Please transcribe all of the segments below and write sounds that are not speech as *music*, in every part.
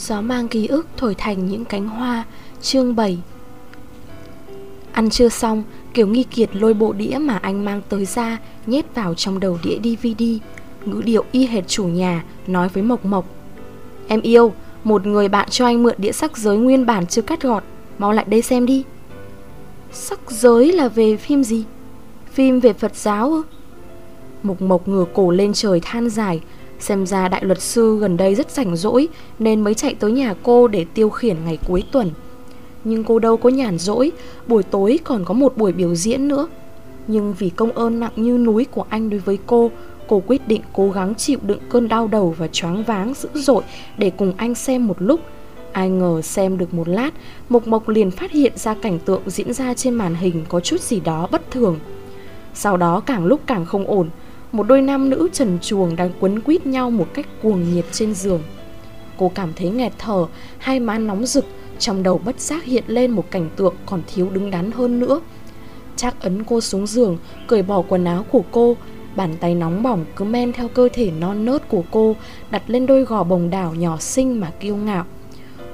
Gió mang ký ức thổi thành những cánh hoa. Chương 7 Ăn chưa xong Kiều Nghi Kiệt lôi bộ đĩa mà anh mang tới ra Nhét vào trong đầu đĩa DVD Ngữ điệu y hệt chủ nhà Nói với Mộc Mộc. Em yêu, một người bạn cho anh mượn đĩa sắc giới nguyên bản chưa cắt gọt Mau lại đây xem đi. Sắc giới là về phim gì? Phim về Phật giáo ư? Mộc Mộc ngửa cổ lên trời than dài Xem ra đại luật sư gần đây rất rảnh rỗi, Nên mới chạy tới nhà cô để tiêu khiển ngày cuối tuần. Nhưng cô đâu có nhàn rỗi, Buổi tối còn có một buổi biểu diễn nữa. Nhưng vì công ơn nặng như núi của anh đối với cô Cô quyết định cố gắng chịu đựng cơn đau đầu và choáng váng dữ dội Để cùng anh xem một lúc. Ai ngờ xem được một lát, Mộc Mộc liền phát hiện ra cảnh tượng diễn ra trên màn hình có chút gì đó bất thường. Sau đó càng lúc càng không ổn một đôi nam nữ trần chuồng đang quấn quýt nhau một cách cuồng nhiệt trên giường. Cô cảm thấy nghẹt thở, hai má nóng rực Trong đầu bất giác hiện lên một cảnh tượng còn thiếu đứng đắn hơn nữa. Trác ấn cô xuống giường, cởi bỏ quần áo của cô Bàn tay nóng bỏng cứ men theo cơ thể non nớt của cô Đặt lên đôi gò bồng đảo nhỏ xinh mà kiêu ngạo.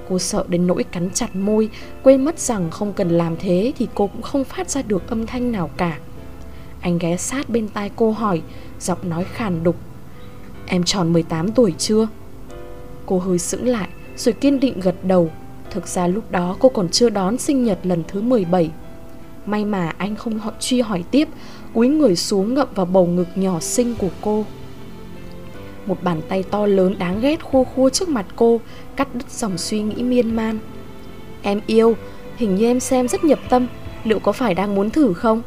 Cô sợ đến nỗi cắn chặt môi Quên mất rằng không cần làm thế Thì cô cũng không phát ra được âm thanh nào cả. Anh ghé sát bên tai cô hỏi Giọng nói khàn đục. Em tròn 18 tuổi chưa? Cô hơi sững lại, Rồi kiên định gật đầu. Thực ra lúc đó cô còn chưa đón sinh nhật lần thứ 17 May mà anh không họ truy hỏi tiếp, Cúi người xuống ngậm vào bầu ngực nhỏ xinh của cô. Một bàn tay to lớn đáng ghét khô khua trước mặt cô, Cắt đứt dòng suy nghĩ miên man. Em yêu, Hình như em xem rất nhập tâm, Liệu có phải đang muốn thử không?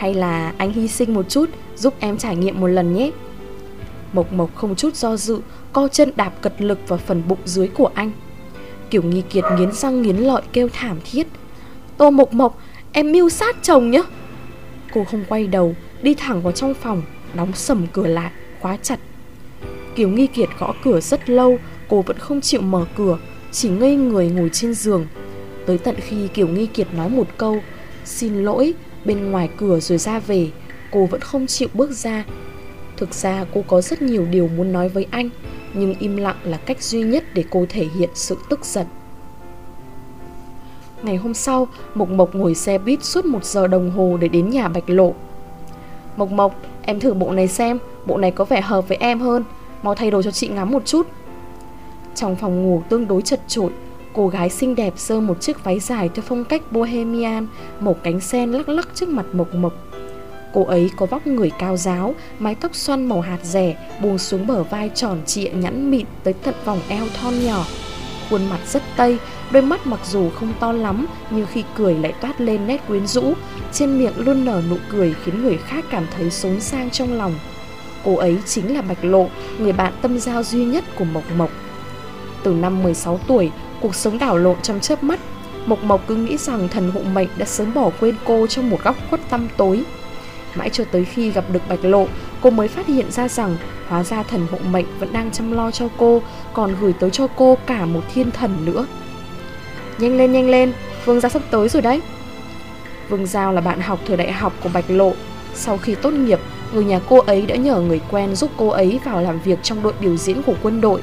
Hay là anh hy sinh một chút, Giúp em trải nghiệm một lần nhé. Mộc Mộc không chút do dự, Co chân đạp cật lực vào phần bụng dưới của anh. Kiểu nghi kiệt nghiến răng nghiến lợi kêu thảm thiết. Tô Mộc Mộc, Em mưu sát chồng nhá. Cô không quay đầu, Đi thẳng vào trong phòng, Đóng sầm cửa lại, Khóa chặt. Kiều Nghi Kiệt gõ cửa rất lâu, Cô vẫn không chịu mở cửa, Chỉ ngây người ngồi trên giường. Tới tận khi Kiều Nghi Kiệt nói một câu, Xin lỗi Bên ngoài cửa rồi ra về. Cô vẫn không chịu bước ra. Thực ra cô có rất nhiều điều muốn nói với anh Nhưng im lặng là cách duy nhất để cô thể hiện sự tức giận. Ngày hôm sau, Mộc Mộc ngồi xe buýt suốt một giờ đồng hồ để đến nhà Bạch Lộ. Mộc Mộc, em thử bộ này xem, bộ này có vẻ hợp với em hơn. Mau thay đồ cho chị ngắm một chút. Trong phòng ngủ tương đối chật trội Cô gái xinh đẹp sơ một chiếc váy dài theo phong cách bohemian Màu cánh sen lắc lắc trước mặt Mộc Mộc Cô ấy có vóc người cao giáo, mái tóc xoăn màu hạt rẻ buông xuống bờ vai tròn trịa nhẵn mịn tới tận vòng eo thon nhỏ. Khuôn mặt rất tây, đôi mắt mặc dù không to lắm nhưng khi cười lại toát lên nét quyến rũ, trên miệng luôn nở nụ cười khiến người khác cảm thấy sống sang trong lòng. Cô ấy chính là Bạch Lộ, người bạn tâm giao duy nhất của Mộc Mộc. Từ năm 16 tuổi, cuộc sống đảo lộn trong chớp mắt, Mộc Mộc cứ nghĩ rằng thần hộ mệnh đã sớm bỏ quên cô trong một góc khuất tăm tối. Mãi cho tới khi gặp được Bạch Lộ, cô mới phát hiện ra rằng hóa ra thần hộ mệnh vẫn đang chăm lo cho cô, còn gửi tới cho cô cả một thiên thần nữa. Nhanh lên nhanh lên, Vương gia sắp tới rồi đấy. Vương Giao là bạn học thời đại học của Bạch Lộ. Sau khi tốt nghiệp, người nhà cô ấy đã nhờ người quen giúp cô ấy vào làm việc trong đội biểu diễn của quân đội.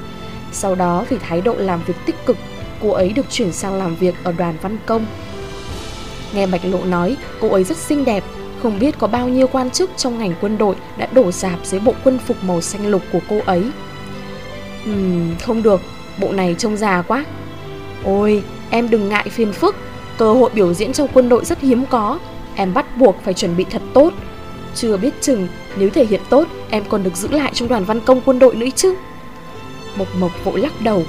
Sau đó vì thái độ làm việc tích cực, cô ấy được chuyển sang làm việc ở đoàn văn công. Nghe Bạch Lộ nói, cô ấy rất xinh đẹp, không biết có bao nhiêu quan chức trong ngành quân đội đã đổ dạp dưới bộ quân phục màu xanh lục của cô ấy. Ừm, không được, bộ này trông già quá. Ôi, em đừng ngại phiền phức, cơ hội biểu diễn trong quân đội rất hiếm có, em bắt buộc phải chuẩn bị thật tốt. Chưa biết chừng, nếu thể hiện tốt, em còn được giữ lại trong đoàn văn công quân đội nữa chứ. Mộc Mộc vội lắc đầu,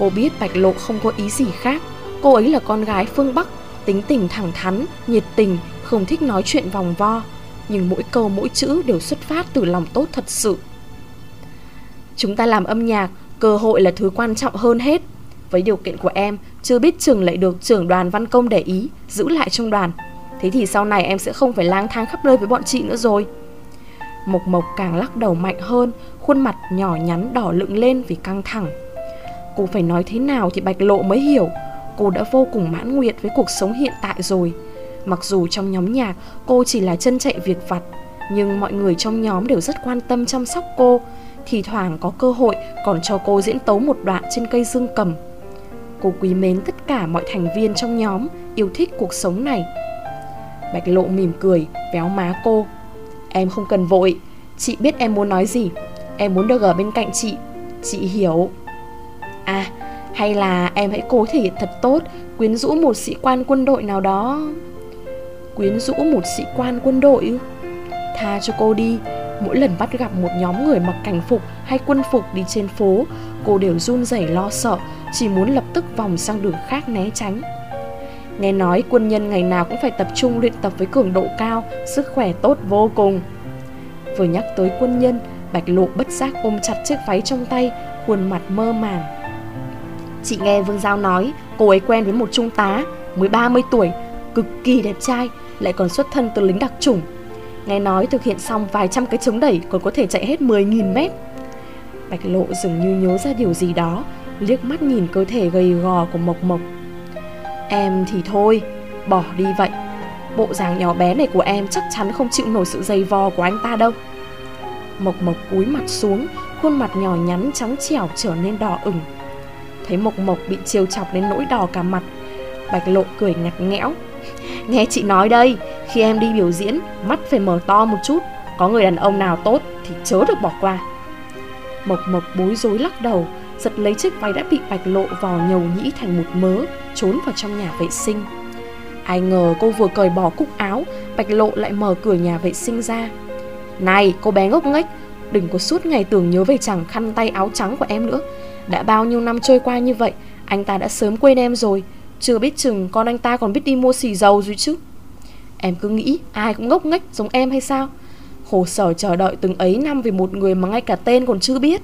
cô biết Bạch Lộ không có ý gì khác, cô ấy là con gái phương Bắc, tính tình thẳng thắn, nhiệt tình, không thích nói chuyện vòng vo, nhưng mỗi câu mỗi chữ đều xuất phát từ lòng tốt thật sự. Chúng ta làm âm nhạc, cơ hội là thứ quan trọng hơn hết. Với điều kiện của em, chưa biết trường lại được trưởng đoàn văn công để ý, giữ lại trong đoàn. Thế thì sau này em sẽ không phải lang thang khắp nơi với bọn chị nữa rồi. Mộc Mộc càng lắc đầu mạnh hơn, khuôn mặt nhỏ nhắn đỏ lựng lên vì căng thẳng. Cô phải nói thế nào thì Bạch Lộ mới hiểu, cô đã vô cùng mãn nguyện với cuộc sống hiện tại rồi. Mặc dù trong nhóm nhạc cô chỉ là chân chạy việc vặt Nhưng mọi người trong nhóm đều rất quan tâm chăm sóc cô. Thì thoảng có cơ hội còn cho cô diễn tấu một đoạn trên cây dương cầm. Cô quý mến tất cả mọi thành viên trong nhóm Yêu thích cuộc sống này. Bạch lộ mỉm cười Véo má cô. Em không cần vội. Chị biết em muốn nói gì. Em muốn được ở bên cạnh chị. Chị hiểu. À hay là em hãy cố thể hiện thật tốt, Quyến rũ một sĩ quan quân đội nào đó. Quyến rũ một sĩ quan quân đội. Tha cho cô đi. Mỗi lần bắt gặp một nhóm người mặc cảnh phục hay quân phục đi trên phố, Cô đều run rẩy lo sợ, Chỉ muốn lập tức vòng sang đường khác né tránh. Nghe nói quân nhân ngày nào cũng phải tập trung luyện tập với cường độ cao, Sức khỏe tốt vô cùng. Vừa nhắc tới quân nhân, Bạch lộ bất giác ôm chặt chiếc váy trong tay, Khuôn mặt mơ màng. Chị nghe Vương Giao nói, Cô ấy quen với một trung tá, Mới 30 tuổi, Cực kỳ đẹp trai, Lại còn xuất thân từ lính đặc chủng. Nghe nói thực hiện xong vài trăm cái chống đẩy Còn có thể chạy hết 10.000 mét. Bạch lộ dường như nhớ ra điều gì đó, Liếc mắt nhìn cơ thể gầy gò của Mộc Mộc. Em thì thôi, Bỏ đi vậy. Bộ dáng nhỏ bé này của em chắc chắn không chịu nổi sự dày vò của anh ta đâu. Mộc Mộc cúi mặt xuống, Khuôn mặt nhỏ nhắn trắng trẻo trở nên đỏ ửng. Thấy Mộc Mộc bị chiều chọc đến nỗi đỏ cả mặt. Bạch lộ cười ngặt nghẽo. *laughs* Nghe chị nói đây, Khi em đi biểu diễn, Mắt phải mở to một chút, Có người đàn ông nào tốt Thì chớ được bỏ qua. Mộc Mộc bối rối lắc đầu, Giật lấy chiếc váy đã bị bạch lộ vò nhầu nhĩ thành một mớ, Trốn vào trong nhà vệ sinh. Ai ngờ cô vừa cởi bỏ cúc áo, Bạch lộ lại mở cửa nhà vệ sinh ra. Này, cô bé ngốc nghếch, Đừng có suốt ngày tưởng nhớ về chàng khăn tay áo trắng của em nữa. Đã bao nhiêu năm trôi qua như vậy, Anh ta đã sớm quên em rồi. Chưa biết chừng con anh ta còn biết đi mua xì dầu rồi chứ. Em cứ nghĩ ai cũng ngốc nghếch giống em hay sao? Khổ sở chờ đợi từng ấy năm vì một người mà ngay cả tên còn chưa biết.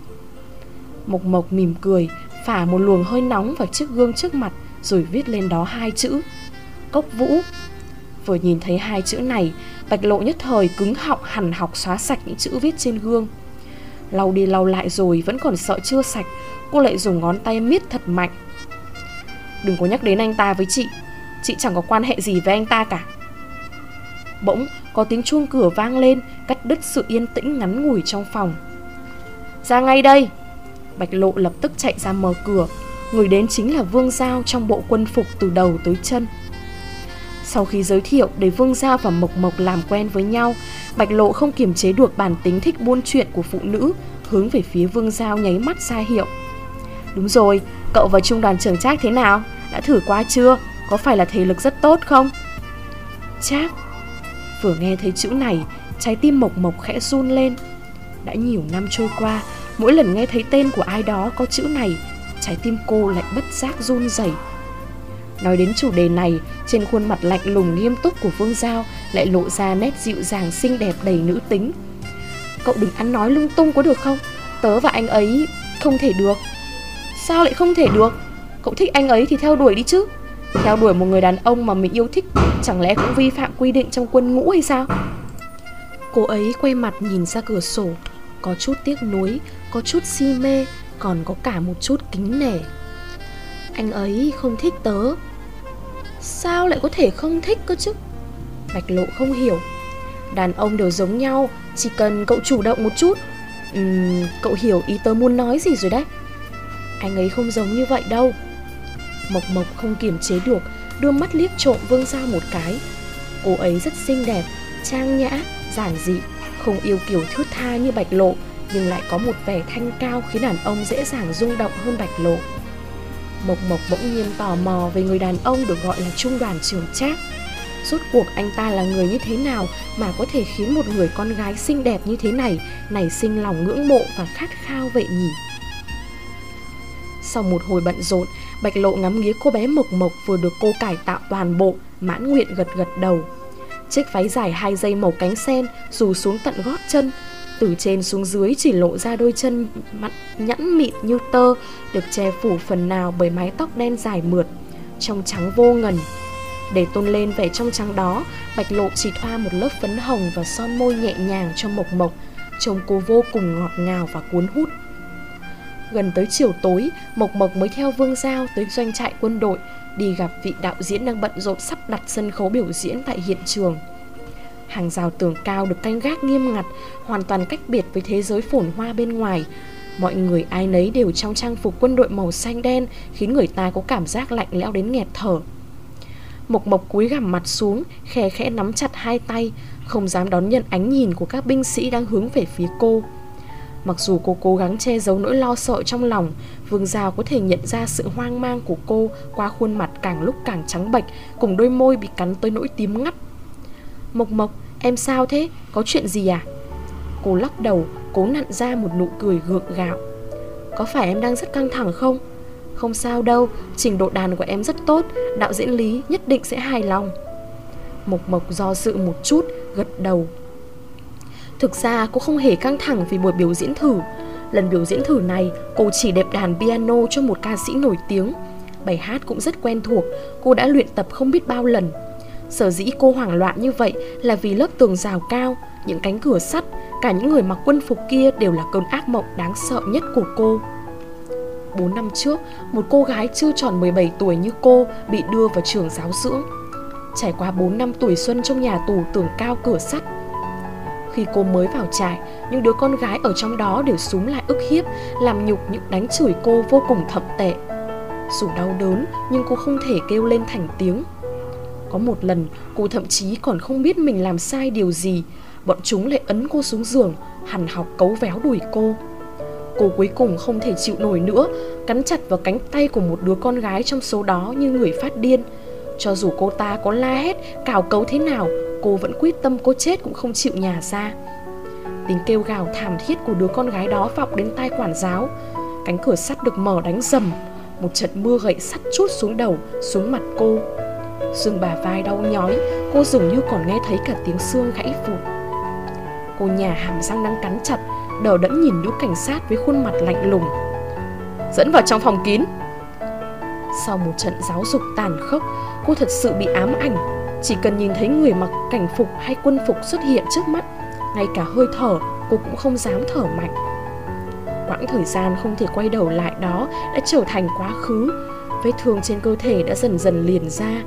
Mộc Mộc mỉm cười, Phả một luồng hơi nóng vào chiếc gương trước mặt Rồi viết lên đó hai chữ. Cốc Vũ. Vừa nhìn thấy hai chữ này, Bạch lộ nhất thời cứng họng hẳn học xóa sạch những chữ viết trên gương. Lau đi lau lại rồi vẫn còn sợ chưa sạch. Cô lại dùng ngón tay miết thật mạnh. Đừng có nhắc đến anh ta với chị. Chị chẳng có quan hệ gì với anh ta cả. Bỗng có tiếng chuông cửa vang lên, Cắt đứt sự yên tĩnh ngắn ngủi trong phòng. Ra ngay đây. Bạch lộ lập tức chạy ra mở cửa. Người đến chính là Vương Giao trong bộ quân phục từ đầu tới chân. Sau khi giới thiệu để Vương Giao và Mộc Mộc làm quen với nhau Bạch lộ không kiềm chế được bản tính thích buôn chuyện của phụ nữ Hướng về phía Vương Giao nháy mắt ra hiệu Đúng rồi, cậu và trung đoàn trưởng Trác thế nào? Đã thử qua chưa? Có phải là thể lực rất tốt không? Trác Vừa nghe thấy chữ này Trái tim Mộc Mộc khẽ run lên Đã nhiều năm trôi qua Mỗi lần nghe thấy tên của ai đó có chữ này Trái tim cô lại bất giác run rẩy Nói đến chủ đề này, Trên khuôn mặt lạnh lùng nghiêm túc của Phương Giao Lại lộ ra nét dịu dàng xinh đẹp đầy nữ tính. Cậu đừng ăn nói lung tung có được không? Tớ và anh ấy không thể được. Sao lại không thể được? Cậu thích anh ấy thì theo đuổi đi chứ. Theo đuổi một người đàn ông mà mình yêu thích, Chẳng lẽ cũng vi phạm quy định trong quân ngũ hay sao? Cô ấy quay mặt nhìn ra cửa sổ, Có chút tiếc nuối, Có chút si mê, Còn có cả một chút kính nể. Anh ấy không thích tớ. Sao lại có thể không thích cơ chứ? Bạch lộ không hiểu. Đàn ông đều giống nhau Chỉ cần cậu chủ động một chút. Uhm, Cậu hiểu ý tớ muốn nói gì rồi đấy. Anh ấy không giống như vậy đâu. Mộc Mộc không kiềm chế được Đưa mắt liếc trộm Vương Giao một cái. Cô ấy rất xinh đẹp Trang nhã, giản dị Không yêu kiểu thướt tha như bạch lộ Nhưng lại có một vẻ thanh cao Khiến đàn ông dễ dàng rung động hơn bạch lộ. Mộc Mộc bỗng nhiên tò mò Về người đàn ông được gọi là trung đoàn trưởng Trác Rốt cuộc anh ta là người như thế nào Mà có thể khiến một người con gái xinh đẹp như thế này Nảy sinh lòng ngưỡng mộ và khát khao vậy nhỉ Sau một hồi bận rộn Bạch lộ ngắm nghía cô bé Mộc Mộc vừa được cô cải tạo toàn bộ, mãn nguyện gật gật đầu. Chiếc váy dài hai dây màu cánh sen rủ xuống tận gót chân, từ trên xuống dưới chỉ lộ ra đôi chân mặn nhẵn mịn như tơ, được che phủ phần nào bởi mái tóc đen dài mượt, trong trắng vô ngần. Để tôn lên vẻ trong trắng đó, Bạch Lộ chỉ thoa một lớp phấn hồng và son môi nhẹ nhàng cho Mộc Mộc, trông cô vô cùng ngọt ngào và cuốn hút. Gần tới chiều tối, Mộc Mộc mới theo Vương Giao tới doanh trại quân đội, đi gặp vị đạo diễn đang bận rộn sắp đặt sân khấu biểu diễn tại hiện trường. Hàng rào tường cao được canh gác nghiêm ngặt, hoàn toàn cách biệt với thế giới phồn hoa bên ngoài. Mọi người ai nấy đều trong trang phục quân đội màu xanh đen Khiến người ta có cảm giác lạnh lẽo đến nghẹt thở. Mộc Mộc cúi gằm mặt xuống Khẽ khẽ nắm chặt hai tay Không dám đón nhận ánh nhìn của các binh sĩ đang hướng về phía cô. Mặc dù cô cố gắng che giấu nỗi lo sợ trong lòng Vương Giao có thể nhận ra sự hoang mang của cô Qua khuôn mặt càng lúc càng trắng bệch Cùng đôi môi bị cắn tới nỗi tím ngắt. Mộc Mộc, em sao thế? Có chuyện gì à? Cô lắc đầu, cố nặn ra một nụ cười gượng gạo Có phải em đang rất căng thẳng không? Không sao đâu, trình độ đàn của em rất tốt Đạo diễn Lý nhất định sẽ hài lòng Mộc Mộc do dự một chút, gật đầu Thực ra cô không hề căng thẳng vì buổi biểu diễn thử Lần biểu diễn thử này, cô chỉ đẹp đàn piano cho một ca sĩ nổi tiếng Bài hát cũng rất quen thuộc, cô đã luyện tập không biết bao lần Sở dĩ cô hoảng loạn như vậy là vì lớp tường rào cao, những cánh cửa sắt, cả những người mặc quân phục kia đều là cơn ác mộng đáng sợ nhất của cô. 4 năm trước, một cô gái chưa tròn 17 tuổi như cô bị đưa vào trường giáo dưỡng. Trải qua 4 năm tuổi xuân trong nhà tù tường cao cửa sắt, khi cô mới vào trại, những đứa con gái ở trong đó đều súng lại ức hiếp, làm nhục những đánh chửi cô vô cùng thậm tệ. Dù đau đớn, nhưng cô không thể kêu lên thành tiếng. Có một lần, cô thậm chí còn không biết mình làm sai điều gì. Bọn chúng lại ấn cô xuống giường, hằn học cấu véo đuổi cô. Cô cuối cùng không thể chịu nổi nữa, cắn chặt vào cánh tay của một đứa con gái trong số đó như người phát điên. Cho dù cô ta có la hét, cào cấu thế nào, cô vẫn quyết tâm cô chết cũng không chịu nhà ra Tiếng kêu gào thảm thiết của đứa con gái đó vọng đến tai quản giáo Cánh cửa sắt được mở đánh rầm Một trận mưa gậy sắt chút xuống đầu, xuống mặt cô Xương bà vai đau nhói, Cô dường như còn nghe thấy cả tiếng xương gãy vụn Cô nhà hàm răng đang cắn chặt, Đờ đẫn nhìn đứa cảnh sát với khuôn mặt lạnh lùng. Dẫn vào trong phòng kín. Sau một trận giáo dục tàn khốc, Cô thật sự bị ám ảnh. Chỉ cần nhìn thấy người mặc cảnh phục hay quân phục xuất hiện trước mắt, Ngay cả hơi thở, cô cũng không dám thở mạnh. Quãng thời gian không thể quay đầu lại đó đã trở thành quá khứ. Vết thương trên cơ thể đã dần dần liền ra.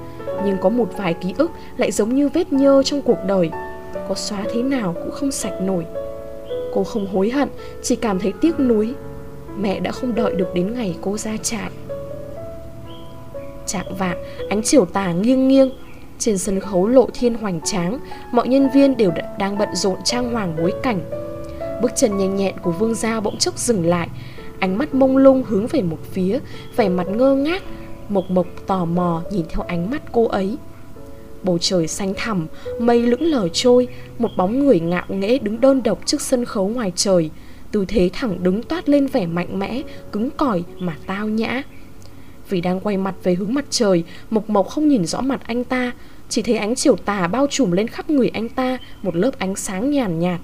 Nhưng có một vài ký ức lại giống như vết nhơ trong cuộc đời. Có xóa thế nào cũng không sạch nổi. Cô không hối hận, chỉ cảm thấy tiếc nuối. Mẹ đã không đợi được đến ngày cô ra trại. Trạng vạn, ánh chiều tà nghiêng nghiêng. Trên sân khấu lộ thiên hoành tráng, mọi nhân viên đều đang bận rộn trang hoàng bối cảnh. Bước chân nhanh nhẹn của Vương Gia bỗng chốc dừng lại, ánh mắt mông lung hướng về một phía, vẻ mặt ngơ ngác, mộc mộc tò mò nhìn theo ánh mắt cô ấy. Bầu trời xanh thẳm, mây lững lờ trôi, một bóng người ngạo nghễ đứng đơn độc trước sân khấu ngoài trời, tư thế thẳng đứng toát lên vẻ mạnh mẽ, cứng cỏi mà tao nhã. Vì đang quay mặt về hướng mặt trời Mộc Mộc không nhìn rõ mặt anh ta Chỉ thấy ánh chiều tà bao trùm lên khắp người anh ta Một lớp ánh sáng nhàn nhạt,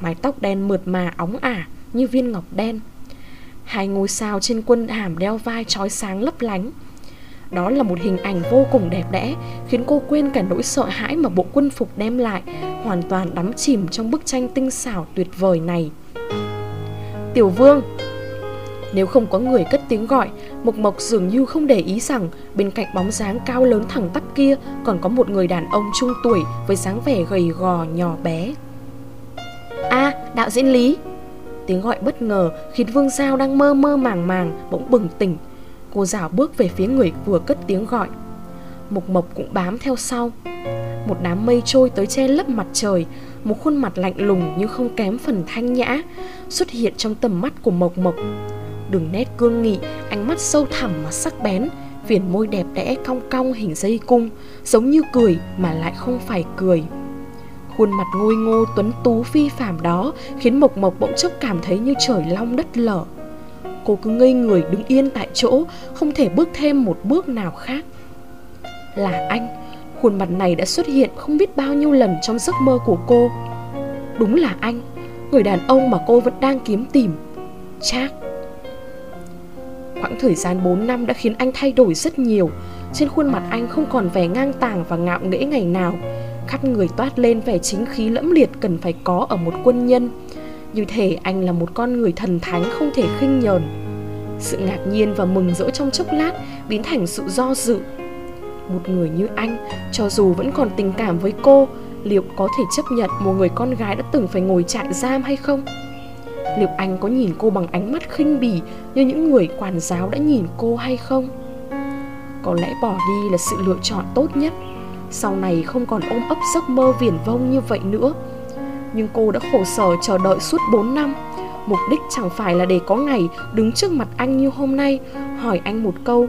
Mái tóc đen mượt mà óng ả Như viên ngọc đen Hai ngôi sao trên quân hàm đeo vai trói sáng lấp lánh đó là một hình ảnh vô cùng đẹp đẽ Khiến cô quên cả nỗi sợ hãi mà bộ quân phục đem lại Hoàn toàn đắm chìm trong bức tranh tinh xảo tuyệt vời này Tiểu Vương nếu không có người cất tiếng gọi, Mộc Mộc dường như không để ý rằng bên cạnh bóng dáng cao lớn thẳng tắp kia còn có một người đàn ông trung tuổi với dáng vẻ gầy gò nhỏ bé. A, đạo diễn Lý! Tiếng gọi bất ngờ khiến Vương Giao đang mơ mơ màng màng bỗng bừng tỉnh. Cô dảo bước về phía người vừa cất tiếng gọi. Mộc Mộc cũng bám theo sau. Một đám mây trôi tới che lấp mặt trời, một khuôn mặt lạnh lùng nhưng không kém phần thanh nhã xuất hiện trong tầm mắt của Mộc Mộc đường nét cương nghị, ánh mắt sâu thẳm mà sắc bén, viền môi đẹp đẽ cong cong hình dây cung, giống như cười mà lại không phải cười. Khuôn mặt ngôi ngô tuấn tú phi phàm đó khiến Mộc Mộc bỗng chốc cảm thấy như trời long đất lở. Cô cứ ngây người đứng yên tại chỗ, không thể bước thêm một bước nào khác. Là anh, khuôn mặt này đã xuất hiện không biết bao nhiêu lần trong giấc mơ của cô. Đúng là anh, người đàn ông mà cô vẫn đang kiếm tìm. Chắc khoảng thời gian 4 năm đã khiến anh thay đổi rất nhiều Trên khuôn mặt anh không còn vẻ ngang tàng và ngạo nghễ ngày nào Khắp người toát lên vẻ chính khí lẫm liệt cần phải có ở một quân nhân như thể anh là một con người thần thánh không thể khinh nhờn. Sự ngạc nhiên và mừng rỡ trong chốc lát biến thành sự do dự. Một người như anh, cho dù vẫn còn tình cảm với cô Liệu có thể chấp nhận một người con gái đã từng phải ngồi trại giam hay không? Liệu anh có nhìn cô bằng ánh mắt khinh bỉ Như những người quản giáo đã nhìn cô hay không? Có lẽ bỏ đi là sự lựa chọn tốt nhất. Sau này không còn ôm ấp giấc mơ viển vông như vậy nữa. Nhưng cô đã khổ sở chờ đợi suốt 4 năm. Mục đích chẳng phải là để có ngày đứng trước mặt anh như hôm nay, Hỏi anh một câu,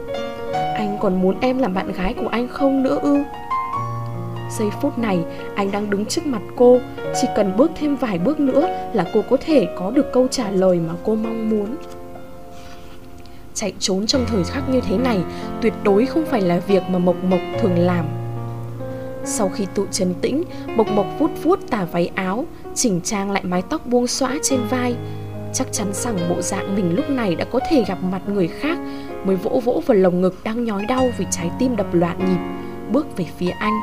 Anh còn muốn em làm bạn gái của anh không nữa ư? Giây phút này, anh đang đứng trước mặt cô, Chỉ cần bước thêm vài bước nữa là cô có thể có được câu trả lời mà cô mong muốn. Chạy trốn trong thời khắc như thế này Tuyệt đối không phải là việc mà Mộc Mộc thường làm. Sau khi tự trấn tĩnh, Mộc Mộc vuốt vuốt tà váy áo, Chỉnh trang lại mái tóc buông xõa trên vai. Chắc chắn rằng bộ dạng mình lúc này đã có thể gặp mặt người khác, Mới vỗ vỗ vào lồng ngực đang nhói đau vì trái tim đập loạn nhịp, Bước về phía anh.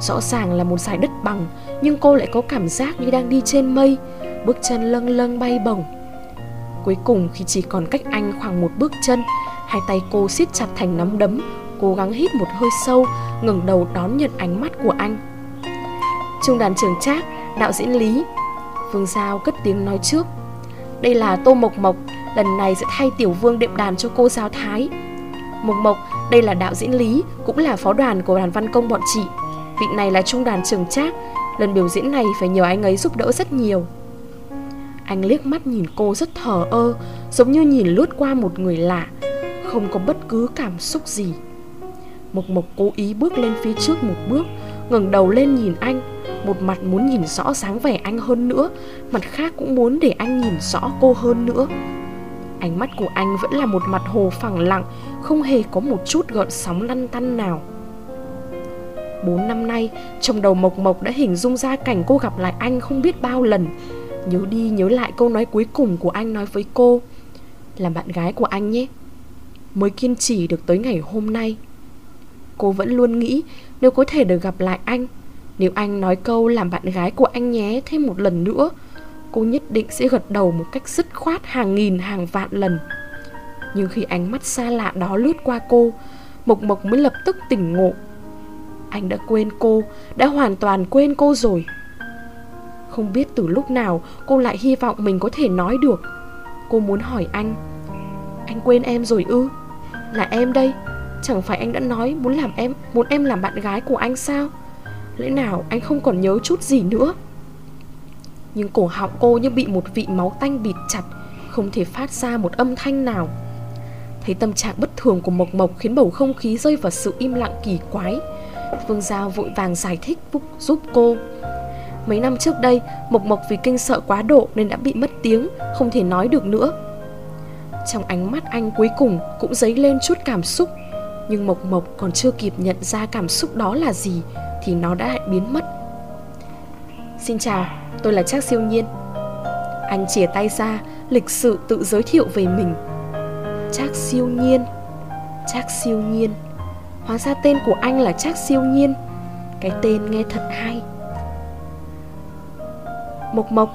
Rõ ràng là một dải đất bằng, Nhưng cô lại có cảm giác như đang đi trên mây, Bước chân lâng lâng bay bổng. Cuối cùng, khi chỉ còn cách anh khoảng một bước chân, Hai tay cô siết chặt thành nắm đấm Cố gắng hít một hơi sâu, ngẩng đầu đón nhận ánh mắt của anh. Trung đoàn trưởng Trác, Đạo diễn Lý, Vương Giao cất tiếng nói trước. Đây là Tô Mộc Mộc, Lần này sẽ thay Tiểu Vương đệm đàn cho cô giáo Thái. Mộc Mộc, Đây là đạo diễn Lý, Cũng là phó đoàn của đoàn văn công bọn chị. Vị này là trung đoàn trưởng Trác, Lần biểu diễn này phải nhờ anh ấy giúp đỡ rất nhiều. Anh liếc mắt nhìn cô rất thờ ơ, Giống như nhìn lướt qua một người lạ, Không có bất cứ cảm xúc gì. Mộc Mộc cố ý bước lên phía trước một bước ngẩng đầu lên nhìn anh Một mặt muốn nhìn rõ dáng vẻ anh hơn nữa Mặt khác cũng muốn để anh nhìn rõ cô hơn nữa Ánh mắt của anh vẫn là một mặt hồ phẳng lặng Không hề có một chút gợn sóng lăn tăn nào Bốn năm nay, trong đầu Mộc Mộc đã hình dung ra cảnh cô gặp lại anh không biết bao lần. Nhớ đi nhớ lại câu nói cuối cùng của anh nói với cô. Làm bạn gái của anh nhé. Mới kiên trì được tới ngày hôm nay. Cô vẫn luôn nghĩ nếu có thể được gặp lại anh, nếu anh nói câu làm bạn gái của anh nhé thêm một lần nữa, cô nhất định sẽ gật đầu một cách dứt khoát hàng nghìn hàng vạn lần. Nhưng khi ánh mắt xa lạ đó lướt qua cô, Mộc Mộc mới lập tức tỉnh ngộ. Anh đã quên cô Đã hoàn toàn quên cô rồi. Không biết từ lúc nào Cô lại hy vọng mình có thể nói được. Cô muốn hỏi anh Anh quên em rồi ư? Là em đây Chẳng phải anh đã nói muốn làm em, Muốn em làm bạn gái của anh sao? Lẽ nào anh không còn nhớ chút gì nữa? Nhưng cổ họng cô như bị một vị máu tanh bịt chặt, Không thể phát ra một âm thanh nào. Thấy tâm trạng bất thường của Mộc Mộc Khiến bầu không khí rơi vào sự im lặng kỳ quái, Vương Giao vội vàng giải thích giúp cô. Mấy năm trước đây, Mộc Mộc vì kinh sợ quá độ Nên đã bị mất tiếng, Không thể nói được nữa. Trong ánh mắt anh cuối cùng Cũng dấy lên chút cảm xúc. Nhưng Mộc Mộc còn chưa kịp nhận ra cảm xúc đó là gì Thì nó đã lại biến mất. Xin chào, tôi là Trác Siêu Nhiên. Anh chìa tay ra Lịch sự tự giới thiệu về mình. Trác Siêu Nhiên Trác Siêu Nhiên. Hóa ra tên của anh là Trác Siêu Nhiên. Cái tên nghe thật hay. Mộc Mộc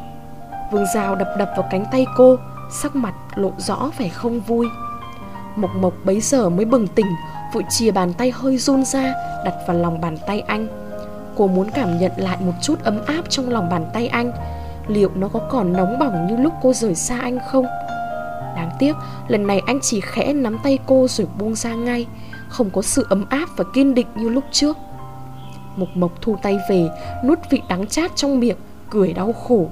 Vương Giao đập đập vào cánh tay cô Sắc mặt lộ rõ vẻ không vui. Mộc Mộc bấy giờ mới bừng tỉnh Vội chia bàn tay hơi run ra, Đặt vào lòng bàn tay anh. Cô muốn cảm nhận lại một chút ấm áp trong lòng bàn tay anh. Liệu nó có còn nóng bỏng như lúc cô rời xa anh không? Đáng tiếc, lần này anh chỉ khẽ nắm tay cô rồi buông ra ngay. Không có sự ấm áp và kiên định như lúc trước. Mộc Mộc thu tay về, Nuốt vị đắng chát trong miệng, Cười đau khổ.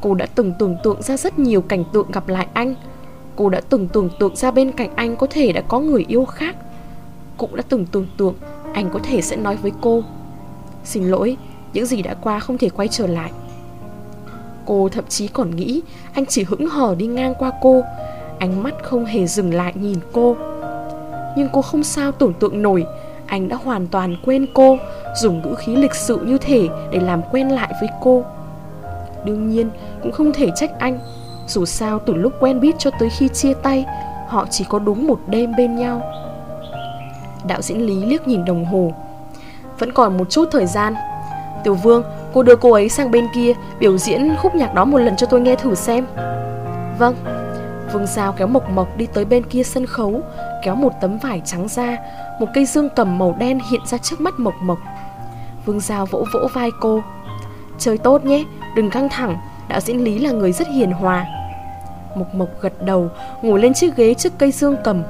Cô đã từng tưởng tượng ra rất nhiều cảnh tượng gặp lại anh. Cô đã từng tưởng tượng ra bên cạnh anh có thể đã có người yêu khác. Cũng đã từng tưởng tượng anh có thể sẽ nói với cô. Xin lỗi, những gì đã qua không thể quay trở lại. Cô thậm chí còn nghĩ anh chỉ hững hờ đi ngang qua cô Ánh mắt không hề dừng lại nhìn cô. Nhưng cô không sao tưởng tượng nổi Anh đã hoàn toàn quên cô Dùng ngữ khí lịch sự như thể Để làm quen lại với cô. Đương nhiên cũng không thể trách anh Dù sao từ lúc quen biết cho tới khi chia tay Họ chỉ có đúng một đêm bên nhau. Đạo diễn Lý liếc nhìn đồng hồ. Vẫn còn một chút thời gian. Tiểu Vương, cô đưa cô ấy sang bên kia Biểu diễn khúc nhạc đó một lần cho tôi nghe thử xem. Vâng. Vương Giao kéo Mộc Mộc đi tới bên kia sân khấu Kéo một tấm vải trắng ra Một cây dương cầm màu đen hiện ra trước mắt Mộc Mộc. Vương Giao vỗ vỗ vai cô. Chơi tốt nhé, đừng căng thẳng Đạo diễn Lý là người rất hiền hòa. Mộc Mộc gật đầu, ngồi lên chiếc ghế trước cây dương cầm.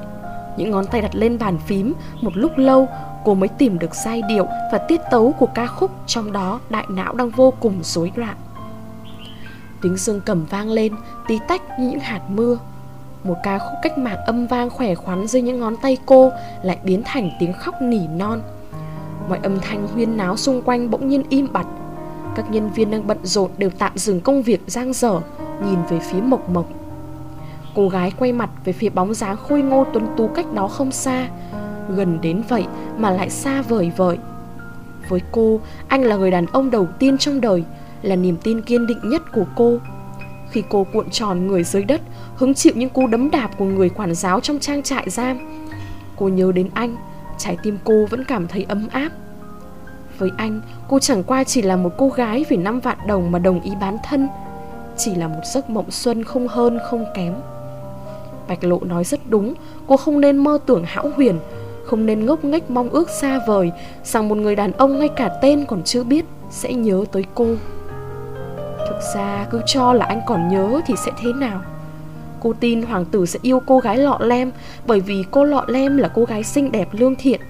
Những ngón tay đặt lên bàn phím, một lúc lâu cô mới tìm được giai điệu và tiết tấu của ca khúc trong đó đại não đang vô cùng rối loạn. Tiếng dương cầm vang lên, tí tách như những hạt mưa. Một ca khúc cách mạng âm vang khỏe khoắn dưới những ngón tay cô lại biến thành tiếng khóc nỉ non. Mọi âm thanh huyên náo xung quanh bỗng nhiên im bặt. Các nhân viên đang bận rộn đều tạm dừng công việc giang dở, nhìn về phía Mộc Mộc. Cô gái quay mặt về phía bóng dáng khôi ngô tuấn tú cách đó không xa. Gần đến vậy mà lại xa vời vợi. Với cô, anh là người đàn ông đầu tiên trong đời Là niềm tin kiên định nhất của cô. Khi cô cuộn tròn người dưới đất Hứng chịu những cú đấm đạp của người quản giáo trong trang trại giam Cô nhớ đến anh Trái tim cô vẫn cảm thấy ấm áp. Với anh, cô chẳng qua chỉ là một cô gái vì 5 vạn đồng mà đồng ý bán thân Chỉ là một giấc mộng xuân không hơn không kém. Bạch Lộ nói rất đúng, Cô không nên mơ tưởng hão huyền, Không nên ngốc nghếch mong ước xa vời, Rằng một người đàn ông ngay cả tên còn chưa biết Sẽ nhớ tới cô. Thực ra cứ cho là anh còn nhớ thì sẽ thế nào? Cô tin hoàng tử sẽ yêu cô gái lọ lem, Bởi vì cô lọ lem là cô gái xinh đẹp lương thiện.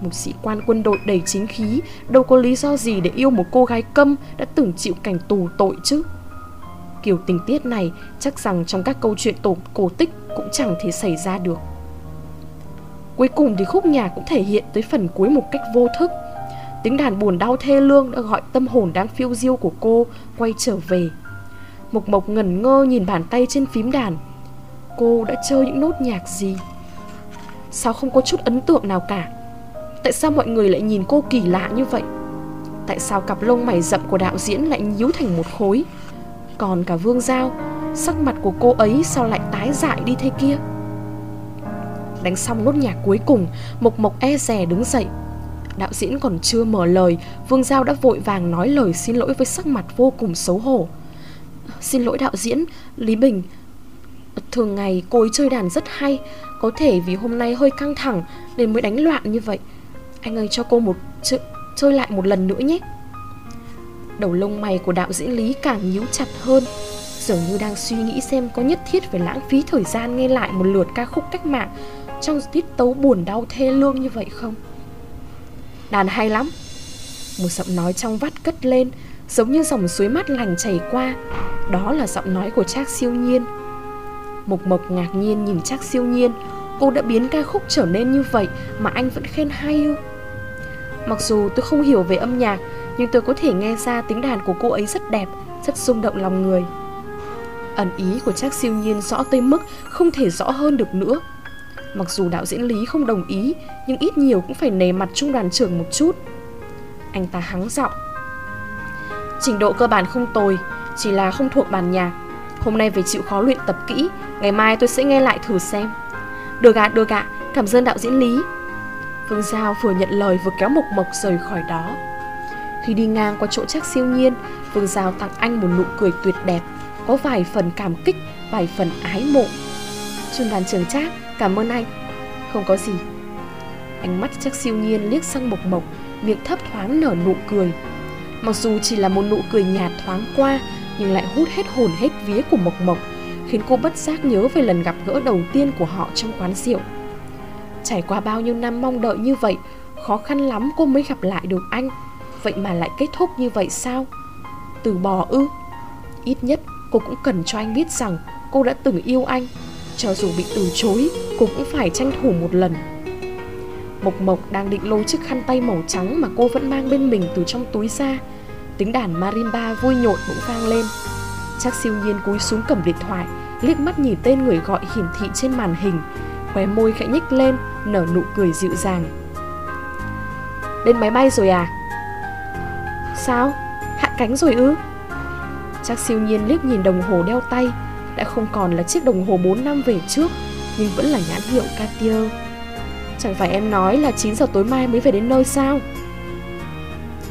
Một sĩ quan quân đội đầy chính khí, Đâu có lý do gì để yêu một cô gái câm Đã từng chịu cảnh tù tội chứ? Kiểu tình tiết này, chắc rằng trong các câu chuyện tổ, cổ tích cũng chẳng thể xảy ra được. Cuối cùng thì khúc nhạc cũng thể hiện tới phần cuối một cách vô thức. Tiếng đàn buồn đau thê lương đã gọi tâm hồn đang phiêu diêu của cô quay trở về. Mộc Mộc ngẩn ngơ nhìn bàn tay trên phím đàn. Cô đã chơi những nốt nhạc gì? Sao không có chút ấn tượng nào cả? Tại sao mọi người lại nhìn cô kỳ lạ như vậy? Tại sao cặp lông mày rậm của đạo diễn lại nhíu thành một khối? Còn cả Vương Giao, Sắc mặt của cô ấy sao lại tái dại đi thế kia? Đánh xong nốt nhạc cuối cùng, Mộc Mộc e rè đứng dậy. Đạo diễn còn chưa mở lời, Vương Giao đã vội vàng nói lời xin lỗi với sắc mặt vô cùng xấu hổ. Xin lỗi đạo diễn, Lý Bình. Thường ngày cô ấy chơi đàn rất hay, Có thể vì hôm nay hơi căng thẳng Nên mới đánh loạn như vậy. Anh ơi cho cô một ch chơi lại một lần nữa nhé. Đầu lông mày của đạo diễn Lý càng nhíu chặt hơn. Dường như đang suy nghĩ xem có nhất thiết phải lãng phí thời gian nghe lại một lượt ca khúc cách mạng Trong tiết tấu buồn đau thê lương như vậy không? Đàn hay lắm. Một giọng nói trong vắt cất lên, Giống như dòng suối mát lành chảy qua. Đó là giọng nói của Trác siêu nhiên. Mộc Mộc ngạc nhiên nhìn Trác siêu nhiên. Cô đã biến ca khúc trở nên như vậy Mà anh vẫn khen hay ư? Mặc dù tôi không hiểu về âm nhạc nhưng tôi có thể nghe ra tiếng đàn của cô ấy rất đẹp, rất rung động lòng người. Ẩn ý của Trác siêu nhiên rõ tới mức không thể rõ hơn được nữa. Mặc dù đạo diễn Lý không đồng ý, nhưng ít nhiều cũng phải nề mặt trung đoàn trưởng một chút. Anh ta hắng giọng. Trình độ cơ bản không tồi, chỉ là không thuộc bản nhạc. Hôm nay phải chịu khó luyện tập kỹ, ngày mai tôi sẽ nghe lại thử xem. Được ạ, được ạ, cảm ơn đạo diễn Lý. Phương Giao vừa nhận lời vừa kéo Mộc Mộc rời khỏi đó. Khi đi ngang qua chỗ chắc siêu nhiên Vương Giao tặng anh một nụ cười tuyệt đẹp, Có vài phần cảm kích, Vài phần ái mộ. Trương đoàn trường trác, cảm ơn anh. Không có gì. Ánh mắt chắc siêu nhiên liếc sang mộc mộc, Miệng thấp thoáng nở nụ cười. Mặc dù chỉ là một nụ cười nhạt thoáng qua, Nhưng lại hút hết hồn hết vía của mộc mộc, Khiến cô bất giác nhớ về lần gặp gỡ đầu tiên của họ trong quán rượu. Trải qua bao nhiêu năm mong đợi như vậy, Khó khăn lắm cô mới gặp lại được anh. Vậy mà lại kết thúc như vậy sao? Từ bỏ ư? Ít nhất cô cũng cần cho anh biết rằng Cô đã từng yêu anh. Cho dù bị từ chối, Cô cũng phải tranh thủ một lần. Mộc Mộc đang định lôi chiếc khăn tay màu trắng Mà cô vẫn mang bên mình từ trong túi ra. Tiếng đàn marimba vui nhộn bỗng vang lên. Chắc siêu nhiên cúi xuống cầm điện thoại, Liếc mắt nhìn tên người gọi hiển thị trên màn hình. Khóe môi khẽ nhích lên, Nở nụ cười dịu dàng. Lên máy bay rồi à? Sao? Hạ cánh rồi ư? Chắc siêu nhiên liếc nhìn đồng hồ đeo tay Đã không còn là chiếc đồng hồ 4 năm về trước Nhưng vẫn là nhãn hiệu Cartier Chẳng phải em nói là 9 giờ tối mai mới về đến nơi sao?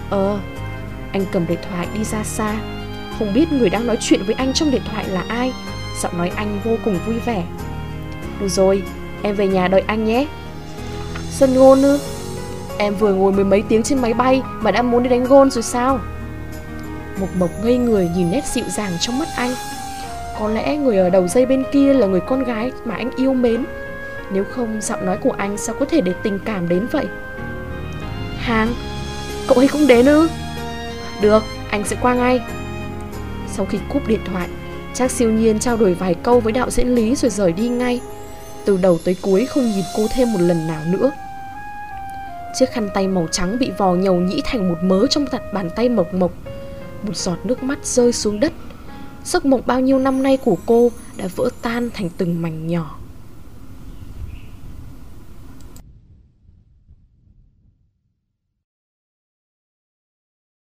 Ờ Anh cầm điện thoại đi ra xa Không biết người đang nói chuyện với anh trong điện thoại là ai Giọng nói anh vô cùng vui vẻ Được rồi, em về nhà đợi anh nhé Sân ngôn ư? Em vừa ngồi mười mấy tiếng trên máy bay mà đã muốn đi đánh gôn rồi sao? Mộc Mộc ngây người nhìn nét dịu dàng trong mắt anh. Có lẽ người ở đầu dây bên kia là người con gái mà anh yêu mến. Nếu không giọng nói của anh sao có thể để tình cảm đến vậy? Hàng Cậu ấy cũng đến ư? Được, anh sẽ qua ngay. Sau khi cúp điện thoại Trác siêu nhiên trao đổi vài câu với đạo diễn Lý rồi rời đi ngay. Từ đầu tới cuối không nhìn cô thêm một lần nào nữa. Chiếc khăn tay màu trắng bị vò nhầu nhĩ thành một mớ trong tận bàn tay mộc mộc. Một giọt nước mắt rơi xuống đất. Giấc mộng bao nhiêu năm nay của cô đã vỡ tan thành từng mảnh nhỏ.